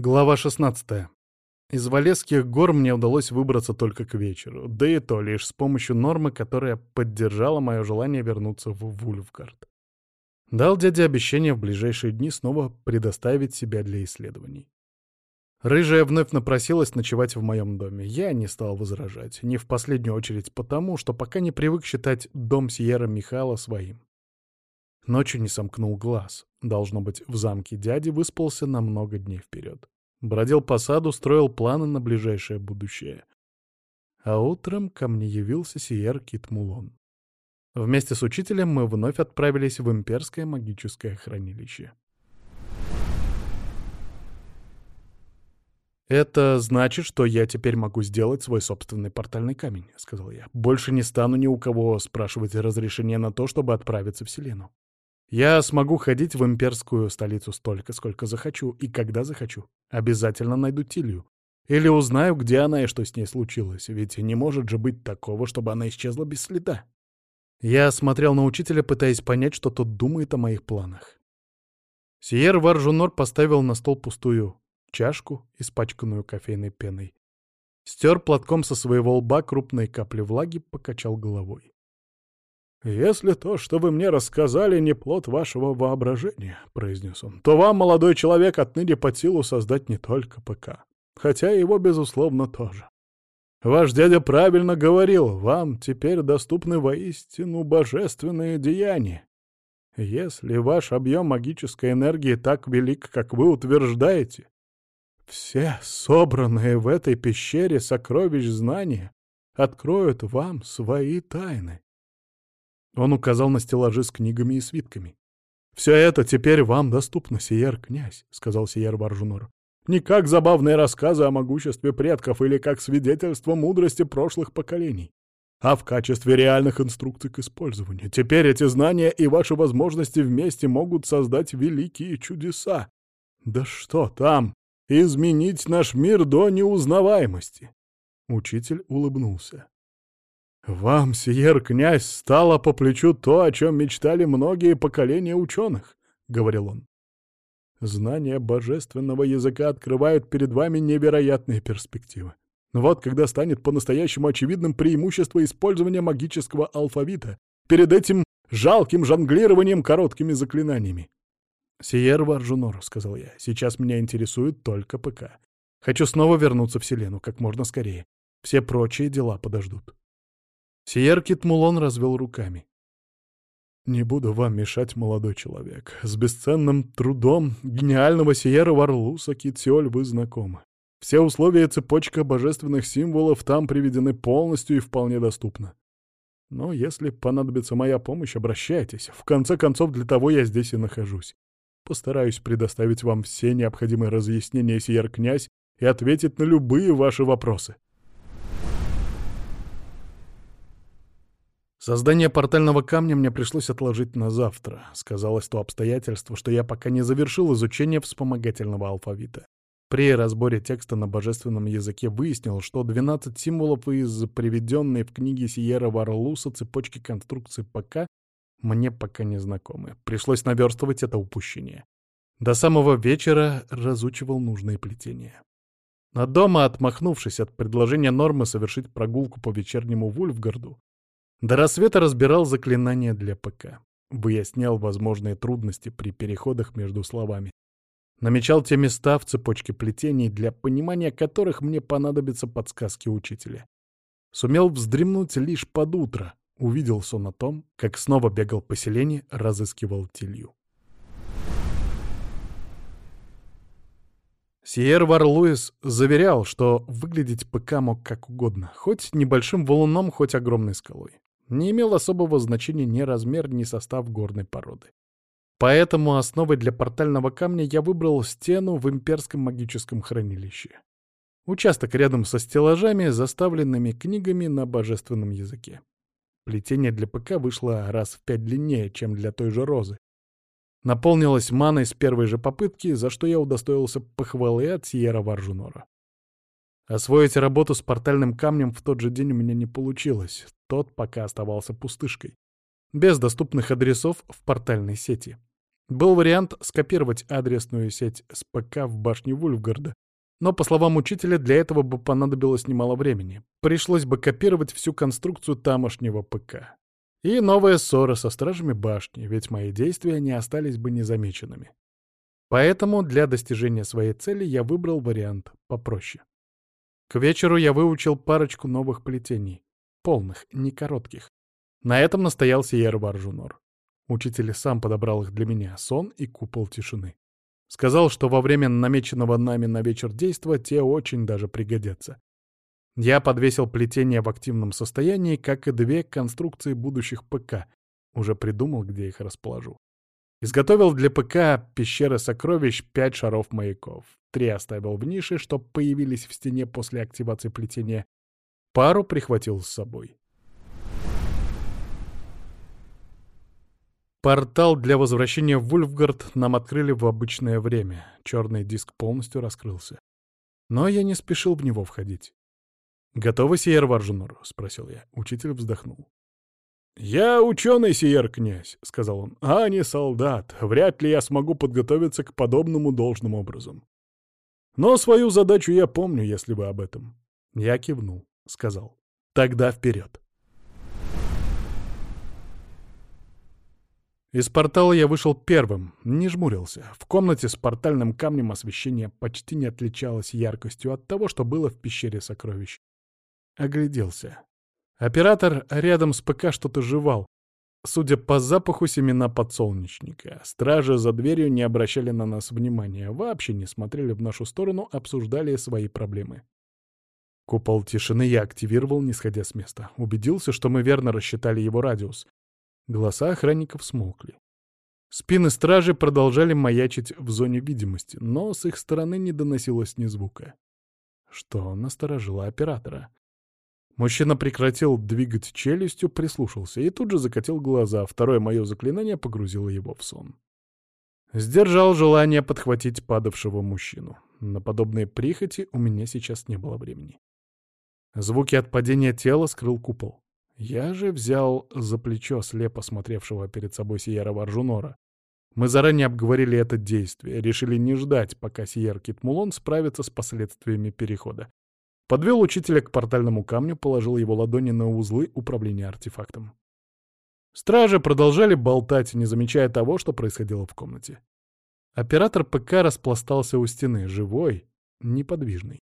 Глава 16. Из Валесских гор мне удалось выбраться только к вечеру, да и то лишь с помощью нормы, которая поддержала мое желание вернуться в Вульфгард. Дал дяде обещание в ближайшие дни снова предоставить себя для исследований. Рыжая вновь напросилась ночевать в моем доме. Я не стал возражать, не в последнюю очередь потому, что пока не привык считать дом Сьерра Михала своим. Ночью не сомкнул глаз. Должно быть, в замке дяди выспался на много дней вперед. Бродил по саду, строил планы на ближайшее будущее. А утром ко мне явился Сиер Китмулон. Вместе с учителем мы вновь отправились в имперское магическое хранилище. «Это значит, что я теперь могу сделать свой собственный портальный камень», — сказал я. «Больше не стану ни у кого спрашивать разрешения на то, чтобы отправиться в Селену. Я смогу ходить в имперскую столицу столько, сколько захочу и когда захочу. Обязательно найду Тилью. Или узнаю, где она и что с ней случилось, ведь не может же быть такого, чтобы она исчезла без следа. Я смотрел на учителя, пытаясь понять, что тот думает о моих планах. Сиер Варжунор поставил на стол пустую чашку, испачканную кофейной пеной. Стер платком со своего лба крупные капли влаги, покачал головой. «Если то, что вы мне рассказали, не плод вашего воображения», — произнес он, — «то вам, молодой человек, отныне под силу создать не только ПК, хотя его, безусловно, тоже. Ваш дядя правильно говорил, вам теперь доступны воистину божественные деяния. Если ваш объем магической энергии так велик, как вы утверждаете, все собранные в этой пещере сокровищ знания откроют вам свои тайны. Он указал на стеллажи с книгами и свитками. «Все это теперь вам доступно, сиер князь», — сказал сиер Варжунор. «Не как забавные рассказы о могуществе предков или как свидетельство мудрости прошлых поколений, а в качестве реальных инструкций к использованию. Теперь эти знания и ваши возможности вместе могут создать великие чудеса. Да что там, изменить наш мир до неузнаваемости!» Учитель улыбнулся. «Вам, сиер князь, стало по плечу то, о чем мечтали многие поколения ученых», — говорил он. «Знание божественного языка открывает перед вами невероятные перспективы. Вот когда станет по-настоящему очевидным преимущество использования магического алфавита перед этим жалким жонглированием короткими заклинаниями. «Сиер Варжунор», — сказал я, — «сейчас меня интересует только ПК. Хочу снова вернуться в Селену как можно скорее. Все прочие дела подождут». Сиер Китмулон развел руками. «Не буду вам мешать, молодой человек. С бесценным трудом гениального Сиера Варлуса Китсиоль вы знакомы. Все условия цепочка божественных символов там приведены полностью и вполне доступно. Но если понадобится моя помощь, обращайтесь. В конце концов, для того я здесь и нахожусь. Постараюсь предоставить вам все необходимые разъяснения, Сиер князь, и ответить на любые ваши вопросы. Создание портального камня мне пришлось отложить на завтра. Сказалось то обстоятельство, что я пока не завершил изучение вспомогательного алфавита. При разборе текста на божественном языке выяснил, что 12 символов из приведенной в книге Сиера Варлуса цепочки конструкции ПК мне пока не знакомы. Пришлось наверстывать это упущение. До самого вечера разучивал нужные плетения. А дома, отмахнувшись от предложения Нормы совершить прогулку по вечернему Вульфгарду, до рассвета разбирал заклинания для ПК. Выяснял возможные трудности при переходах между словами. Намечал те места в цепочке плетений, для понимания которых мне понадобятся подсказки учителя. Сумел вздремнуть лишь под утро. Увидел сон о том, как снова бегал по селению, разыскивал Тилью. Сиер Варлуис заверял, что выглядеть ПК мог как угодно, хоть небольшим валуном, хоть огромной скалой. Не имел особого значения ни размер, ни состав горной породы. Поэтому основой для портального камня я выбрал стену в имперском магическом хранилище. Участок рядом со стеллажами, заставленными книгами на божественном языке. Плетение для ПК вышло раз в пять длиннее, чем для той же розы. Наполнилось маной с первой же попытки, за что я удостоился похвалы от Сьерра Варжунора. Освоить работу с портальным камнем в тот же день у меня не получилось. Тот пока оставался пустышкой. Без доступных адресов в портальной сети. Был вариант скопировать адресную сеть с ПК в башне Вульфгарда, но, по словам учителя, для этого бы понадобилось немало времени. Пришлось бы копировать всю конструкцию тамошнего ПК. И новая ссора со стражами башни, ведь мои действия не остались бы незамеченными. Поэтому для достижения своей цели я выбрал вариант попроще. К вечеру я выучил парочку новых плетений. Полных, не коротких. На этом настоял Сиер Варжунор. Учитель сам подобрал их для меня, сон и купол тишины. Сказал, что во время намеченного нами на вечер действа те очень даже пригодятся. Я подвесил плетение в активном состоянии, как и две конструкции будущих ПК. Уже придумал, где их расположу. Изготовил для ПК пещеры сокровищ пять шаров маяков. Три оставил в нише, чтоб появились в стене после активации плетения. Пару прихватил с собой. Портал для возвращения в Вульфгард нам открыли в обычное время. Черный диск полностью раскрылся. Но я не спешил в него входить. «Готовы, Сиер Варжунор?» — спросил я. Учитель вздохнул. «Я ученый, Сиер князь», — сказал он, — «а не солдат. Вряд ли я смогу подготовиться к подобному должным образом. Но свою задачу я помню, если вы об этом». Я кивнул, сказал. «Тогда вперед». Из портала я вышел первым, не жмурился. В комнате с портальным камнем освещение почти не отличалось яркостью от того, что было в пещере сокровищ. Огляделся. Оператор рядом с ПК что-то жевал. Судя по запаху семена подсолнечника, стражи за дверью не обращали на нас внимания, вообще не смотрели в нашу сторону, обсуждали свои проблемы. Купол тишины я активировал, не сходя с места. Убедился, что мы верно рассчитали его радиус. Голоса охранников смолкли. Спины стражи продолжали маячить в зоне видимости, но с их стороны не доносилось ни звука. Что насторожило оператора? Мужчина прекратил двигать челюстью, прислушался и тут же закатил глаза. Второе мое заклинание погрузило его в сон. Сдержал желание подхватить падавшего мужчину. На подобные прихоти у меня сейчас не было времени. Звуки от падения тела скрыл купол. Я же взял за плечо слепо смотревшего перед собой Сиера Варжунора. Мы заранее обговорили это действие, решили не ждать, пока Сиер Китмулон справится с последствиями перехода. Подвел учителя к портальному камню, положил его ладони на узлы управления артефактом. Стражи продолжали болтать, не замечая того, что происходило в комнате. Оператор ПК распластался у стены, живой, неподвижный.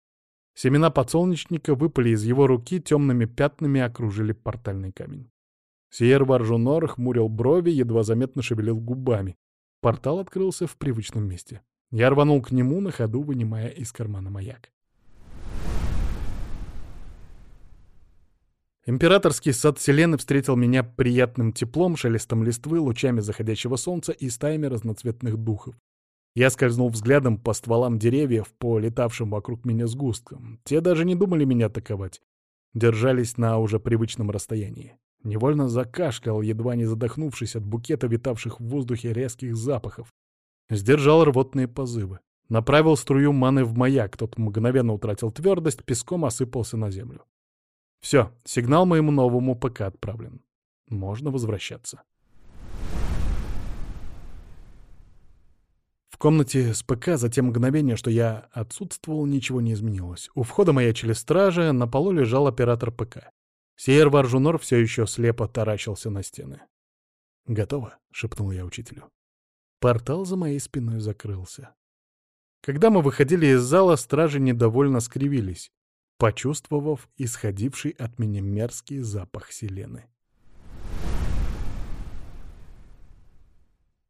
Семена подсолнечника выпали из его руки, темными пятнами окружили портальный камень. Сиер Варжунор хмурил брови, едва заметно шевелил губами. Портал открылся в привычном месте. Я рванул к нему, на ходу вынимая из кармана маяк. Императорский сад Селены встретил меня приятным теплом, шелестом листвы, лучами заходящего солнца и стаями разноцветных духов. Я скользнул взглядом по стволам деревьев, по летавшим вокруг меня сгусткам. Те даже не думали меня атаковать. Держались на уже привычном расстоянии. Невольно закашлял, едва не задохнувшись от букета витавших в воздухе резких запахов. Сдержал рвотные позывы. Направил струю маны в маяк, тот мгновенно утратил твердость, песком осыпался на землю. Все, сигнал моему новому ПК отправлен. Можно возвращаться. В комнате с ПК за те мгновения, что я отсутствовал, ничего не изменилось. У входа маячили стражи, на полу лежал оператор ПК. Сейер Варжунор все еще слепо таращился на стены. «Готово», — шепнул я учителю. Портал за моей спиной закрылся. Когда мы выходили из зала, стражи недовольно скривились, почувствовав исходивший от меня мерзкий запах селены.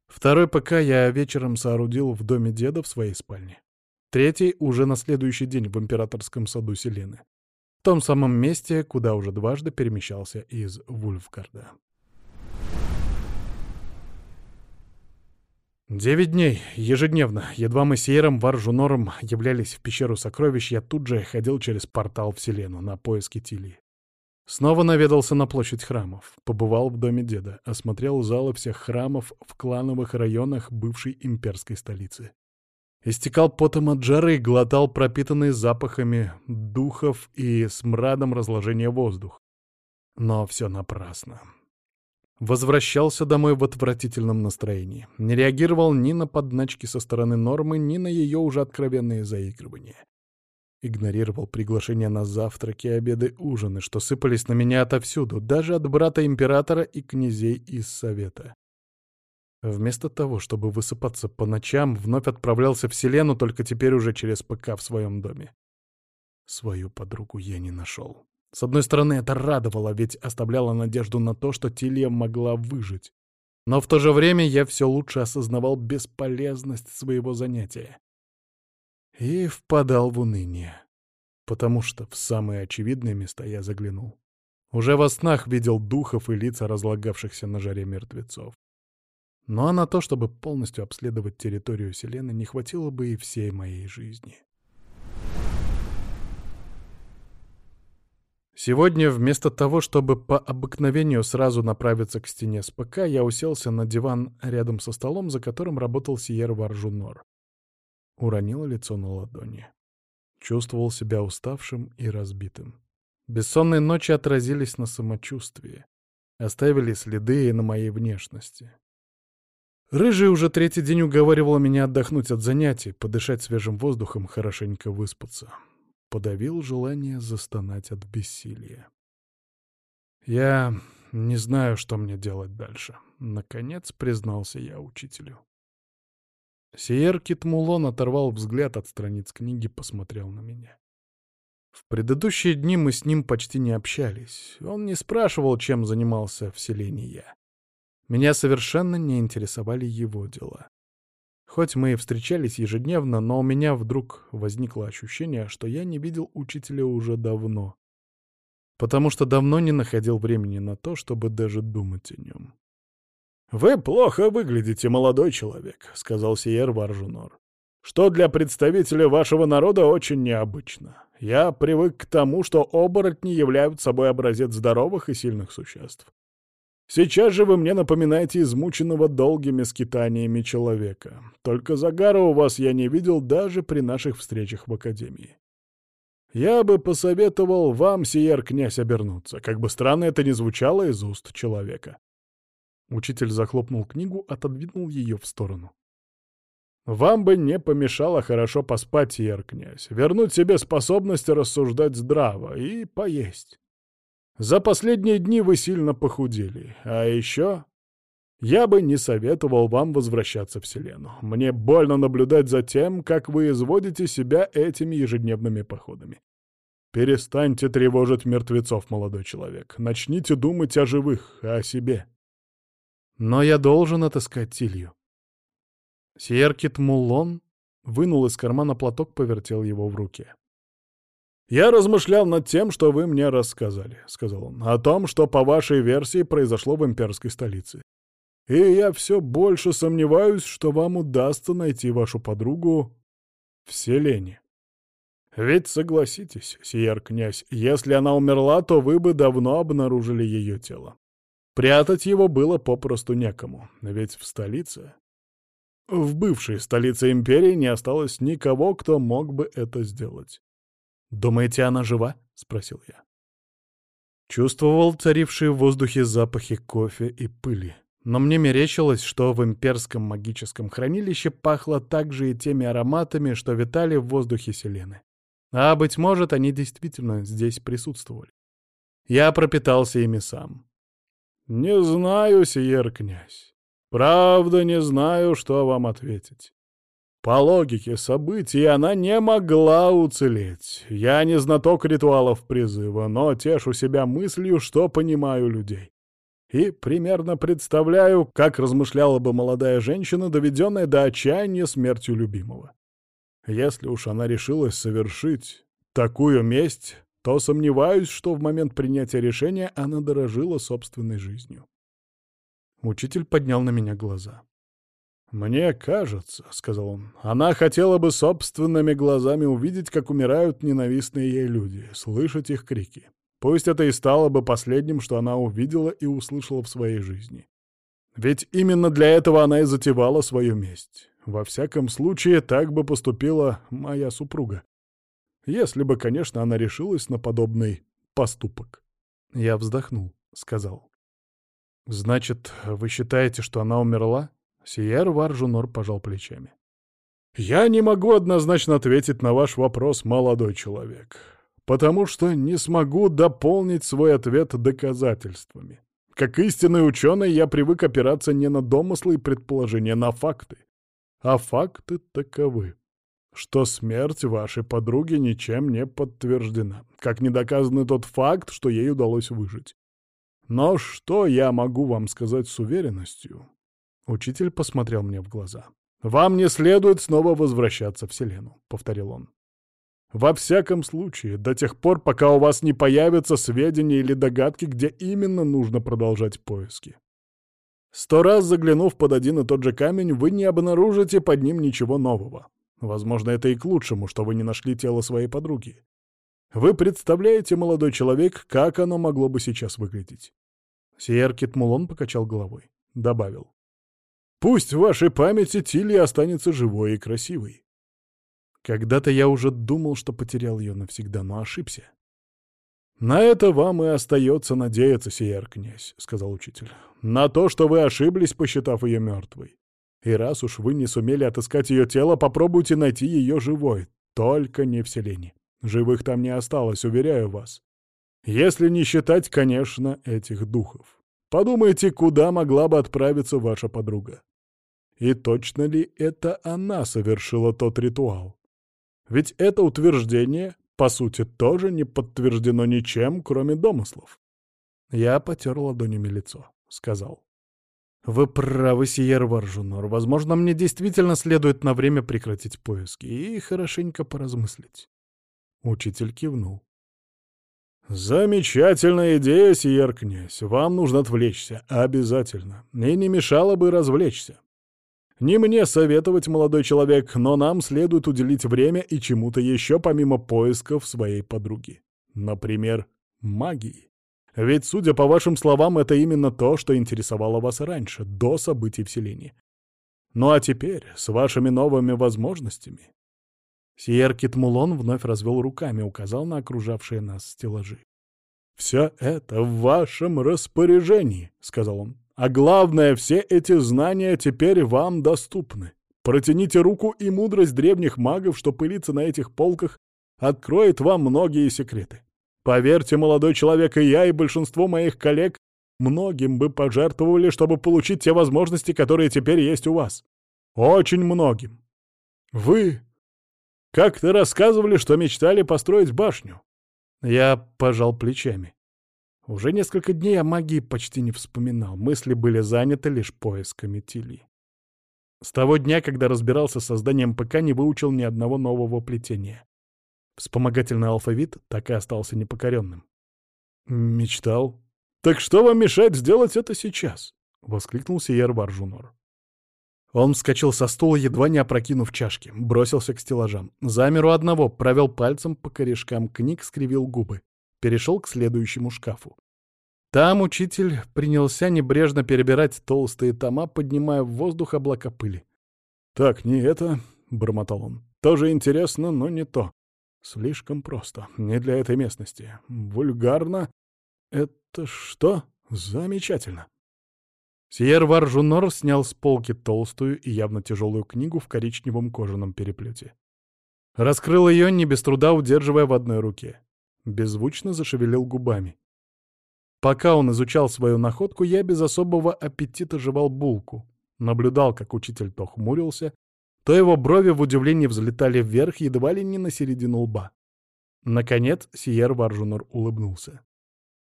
Второй ПК я вечером соорудил в доме деда в своей спальне. Третий уже на следующий день в императорском саду Селены. В том самом месте, куда уже дважды перемещался из Вульфгарда. Девять дней, ежедневно, едва мы с Ером Варжунором являлись в пещеру сокровищ, я тут же ходил через портал в на поиски Тилии. Снова наведался на площадь храмов, побывал в доме деда, осмотрел залы всех храмов в клановых районах бывшей имперской столицы. Истекал потом от жары, глотал пропитанный запахами духов и смрадом разложения воздух. Но все напрасно. Возвращался домой в отвратительном настроении. Не реагировал ни на подначки со стороны Нормы, ни на ее уже откровенные заигрывания. Игнорировал приглашения на завтраки, обеды, ужины, что сыпались на меня отовсюду, даже от брата императора и князей из Совета. Вместо того, чтобы высыпаться по ночам, вновь отправлялся в Селену, только теперь уже через ПК в своем доме. Свою подругу я не нашел. С одной стороны, это радовало, ведь оставляло надежду на то, что Тилья могла выжить. Но в то же время я все лучше осознавал бесполезность своего занятия. И впадал в уныние. Потому что в самые очевидные места я заглянул. Уже во снах видел духов и лица разлагавшихся на жаре мертвецов. Ну а на то, чтобы полностью обследовать территорию Селены, не хватило бы и всей моей жизни. Сегодня вместо того, чтобы по обыкновению сразу направиться к стене с я уселся на диван рядом со столом, за которым работал Сиер Варжунор. Уронил лицо на ладони. Чувствовал себя уставшим и разбитым. Бессонные ночи отразились на самочувствии. Оставили следы и на моей внешности. Рыжий уже третий день уговаривал меня отдохнуть от занятий, подышать свежим воздухом, хорошенько выспаться подавил желание застонать от бессилия. «Я не знаю, что мне делать дальше», — наконец признался я учителю. Сиер Китмулон оторвал взгляд от страниц книги, посмотрел на меня. В предыдущие дни мы с ним почти не общались. Он не спрашивал, чем занимался в селении я. Меня совершенно не интересовали его дела. Хоть мы и встречались ежедневно, но у меня вдруг возникло ощущение, что я не видел учителя уже давно. Потому что давно не находил времени на то, чтобы даже думать о нем. «Вы плохо выглядите, молодой человек», — сказал Сиер Варжунор. «Что для представителя вашего народа очень необычно. Я привык к тому, что оборотни являются собой образец здоровых и сильных существ. Сейчас же вы мне напоминаете измученного долгими скитаниями человека. Только загара у вас я не видел даже при наших встречах в Академии. Я бы посоветовал вам, сиер князь, обернуться, как бы странно это ни звучало из уст человека. Учитель захлопнул книгу, отодвинул ее в сторону. Вам бы не помешало хорошо поспать, сиер князь, вернуть себе способность рассуждать здраво и поесть. За последние дни вы сильно похудели. А еще... Я бы не советовал вам возвращаться в Селену. Мне больно наблюдать за тем, как вы изводите себя этими ежедневными походами. Перестаньте тревожить мертвецов, молодой человек. Начните думать о живых, о себе. Но я должен отыскать Тилью. Сьеркит Муллон вынул из кармана платок, повертел его в руке. «Я размышлял над тем, что вы мне рассказали», — сказал он, — «о том, что, по вашей версии, произошло в имперской столице. И я все больше сомневаюсь, что вам удастся найти вашу подругу в селении. Ведь согласитесь, сиер князь, если она умерла, то вы бы давно обнаружили ее тело. Прятать его было попросту некому, ведь в столице... В бывшей столице империи не осталось никого, кто мог бы это сделать. «Думаете, она жива?» — спросил я. Чувствовал царившие в воздухе запахи кофе и пыли. Но мне мерещилось, что в имперском магическом хранилище пахло также и теми ароматами, что витали в воздухе Селены. А, быть может, они действительно здесь присутствовали. Я пропитался ими сам. «Не знаю, сиер князь. Правда, не знаю, что вам ответить. По логике событий она не могла уцелеть. Я не знаток ритуалов призыва, но тешу себя мыслью, что понимаю людей. И примерно представляю, как размышляла бы молодая женщина, доведенная до отчаяния смертью любимого. Если уж она решилась совершить такую месть, то сомневаюсь, что в момент принятия решения она дорожила собственной жизнью. Учитель поднял на меня глаза. «Мне кажется», — сказал он, — «она хотела бы собственными глазами увидеть, как умирают ненавистные ей люди, слышать их крики. Пусть это и стало бы последним, что она увидела и услышала в своей жизни. Ведь именно для этого она и затевала свою месть. Во всяком случае, так бы поступила моя супруга. Если бы, конечно, она решилась на подобный поступок». Я вздохнул, сказал. «Значит, вы считаете, что она умерла?» Сиер Варжунор пожал плечами. «Я не могу однозначно ответить на ваш вопрос, молодой человек, потому что не смогу дополнить свой ответ доказательствами. Как истинный ученый я привык опираться не на домыслы и предположения, на факты. А факты таковы, что смерть вашей подруги ничем не подтверждена, как не доказан тот факт, что ей удалось выжить. Но что я могу вам сказать с уверенностью? Учитель посмотрел мне в глаза. «Вам не следует снова возвращаться в Селену», — повторил он. «Во всяком случае, до тех пор, пока у вас не появятся сведения или догадки, где именно нужно продолжать поиски. Сто раз заглянув под один и тот же камень, вы не обнаружите под ним ничего нового. Возможно, это и к лучшему, что вы не нашли тело своей подруги. Вы представляете, молодой человек, как оно могло бы сейчас выглядеть?» Сиер Китмулон покачал головой. Добавил. Пусть в вашей памяти Тилли останется живой и красивой. Когда-то я уже думал, что потерял ее навсегда, но ошибся. «На это вам и остается надеяться, сияр князь», — сказал учитель. «На то, что вы ошиблись, посчитав ее мертвой. И раз уж вы не сумели отыскать ее тело, попробуйте найти ее живой, только не в селении. Живых там не осталось, уверяю вас. Если не считать, конечно, этих духов. Подумайте, куда могла бы отправиться ваша подруга. И точно ли это она совершила тот ритуал? Ведь это утверждение, по сути, тоже не подтверждено ничем, кроме домыслов. Я потер ладонями лицо, сказал. «Вы правы, Сиер Варжунор. Возможно, мне действительно следует на время прекратить поиски и хорошенько поразмыслить». Учитель кивнул. «Замечательная идея, сиер князь. Вам нужно отвлечься. Обязательно. И не мешало бы развлечься. Не мне советовать, молодой человек, но нам следует уделить время и чему-то еще помимо поисков своей подруги. Например, магии. Ведь, судя по вашим словам, это именно то, что интересовало вас раньше, до событий вселения. Ну а теперь, с вашими новыми возможностями, Сиер Китмулон вновь развел руками, указал на окружавшие нас стеллажи. «Все это в вашем распоряжении», — сказал он. «А главное, все эти знания теперь вам доступны. Протяните руку, и мудрость древних магов, что пылится на этих полках, откроет вам многие секреты. Поверьте, молодой человек, и я, и большинство моих коллег многим бы пожертвовали, чтобы получить те возможности, которые теперь есть у вас. Очень многим. Вы как-то рассказывали, что мечтали построить башню. Я пожал плечами. Уже несколько дней о магии почти не вспоминал. Мысли были заняты лишь поисками Тили. С того дня, когда разбирался с созданием ПК, не выучил ни одного нового плетения. Вспомогательный алфавит так и остался непокоренным. «Мечтал? Так что вам мешает сделать это сейчас?» — воскликнул Сиер Варжунор. Он вскочил со стула, едва не опрокинув чашки, бросился к стеллажам. Замер у одного, провел пальцем по корешкам книг, скривил губы. Перешел к следующему шкафу. Там учитель принялся небрежно перебирать толстые тома, поднимая в воздух облака пыли. «Так, не это», — бормотал он. «Тоже интересно, но не то. Слишком просто. Не для этой местности. Вульгарно. Это что? Замечательно. Сиер Варжунор снял с полки толстую и явно тяжелую книгу в коричневом кожаном переплете. Раскрыл ее, не без труда удерживая в одной руке. Беззвучно зашевелил губами. Пока он изучал свою находку, я без особого аппетита жевал булку. Наблюдал, как учитель то хмурился, то его брови в удивлении взлетали вверх, едва ли не на середину лба. Наконец Сиер Варжунор улыбнулся.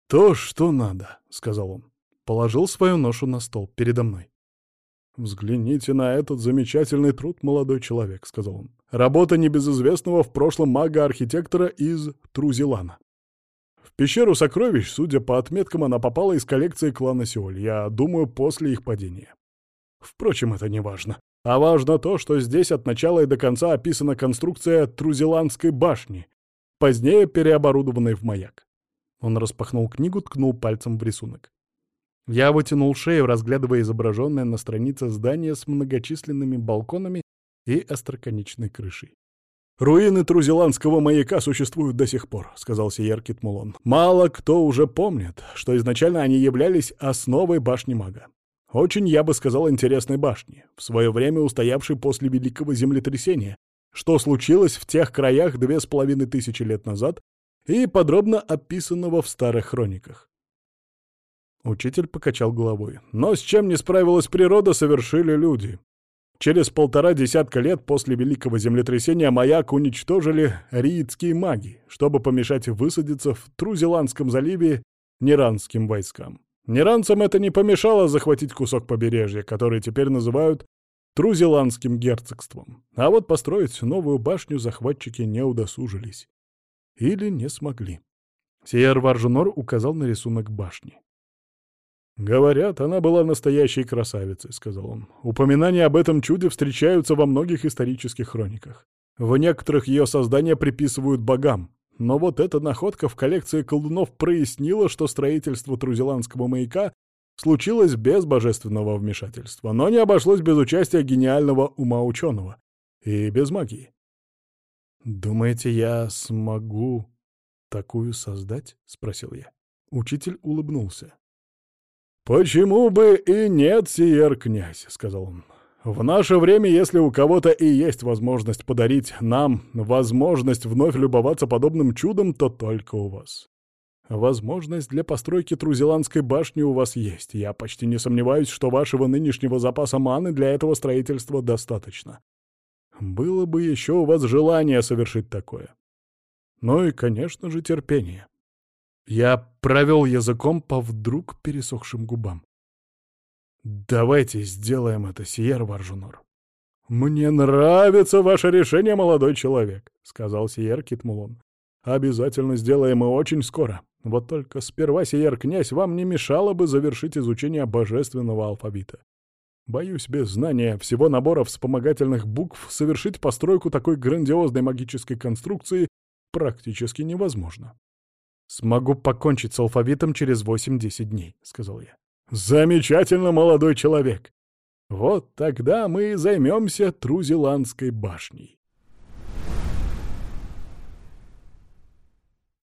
«То, что надо», — сказал он. Положил свою ношу на стол передо мной. «Взгляните на этот замечательный труд, молодой человек», — сказал он. «Работа небезызвестного в прошлом мага-архитектора из Трузилана. В пещеру сокровищ, судя по отметкам, она попала из коллекции клана Сеоль, я думаю, после их падения. Впрочем, это не важно. А важно то, что здесь от начала и до конца описана конструкция Трузиланской башни, позднее переоборудованной в маяк. Он распахнул книгу, ткнул пальцем в рисунок. Я вытянул шею, разглядывая изображенное на странице здание с многочисленными балконами и остроконечной крышей. «Руины Трузеландского маяка существуют до сих пор», — сказал Сиер Китмулон. «Мало кто уже помнит, что изначально они являлись основой башни мага. Очень, я бы сказал, интересной башни, в свое время устоявшей после Великого землетрясения, что случилось в тех краях две с половиной тысячи лет назад и подробно описанного в старых хрониках. Учитель покачал головой. Но с чем не справилась природа, совершили люди. Через полтора десятка лет после Великого землетрясения маяк уничтожили риитские маги, чтобы помешать высадиться в Трузеландском заливе неранским войскам. Неранцам это не помешало захватить кусок побережья, который теперь называют Трузеландским герцогством. А вот построить новую башню захватчики не удосужились. Или не смогли. Сиер Варжунор указал на рисунок башни. «Говорят, она была настоящей красавицей», — сказал он. «Упоминания об этом чуде встречаются во многих исторических хрониках. В некоторых ее создания приписывают богам. Но вот эта находка в коллекции колдунов прояснила, что строительство Трузеландского маяка случилось без божественного вмешательства, но не обошлось без участия гениального ума ученого. И без магии. «Думаете, я смогу такую создать?» — спросил я. Учитель улыбнулся. «Почему бы и нет, сиер князь», — сказал он. «В наше время, если у кого-то и есть возможность подарить нам возможность вновь любоваться подобным чудом, то только у вас. Возможность для постройки Трузеландской башни у вас есть. Я почти не сомневаюсь, что вашего нынешнего запаса маны для этого строительства достаточно. Было бы еще у вас желание совершить такое. Ну и, конечно же, терпение. Я провел языком по вдруг пересохшим губам. «Давайте сделаем это, Сиер Варжунор». «Мне нравится ваше решение, молодой человек», — сказал Сиер Китмулон. «Обязательно сделаем и очень скоро. Вот только сперва, Сиер князь, вам не мешало бы завершить изучение божественного алфавита. Боюсь, без знания всего набора вспомогательных букв совершить постройку такой грандиозной магической конструкции практически невозможно. «Смогу покончить с алфавитом через 8-10 дней», — сказал я. «Замечательно, молодой человек! Вот тогда мы и займемся Трузеландской башней».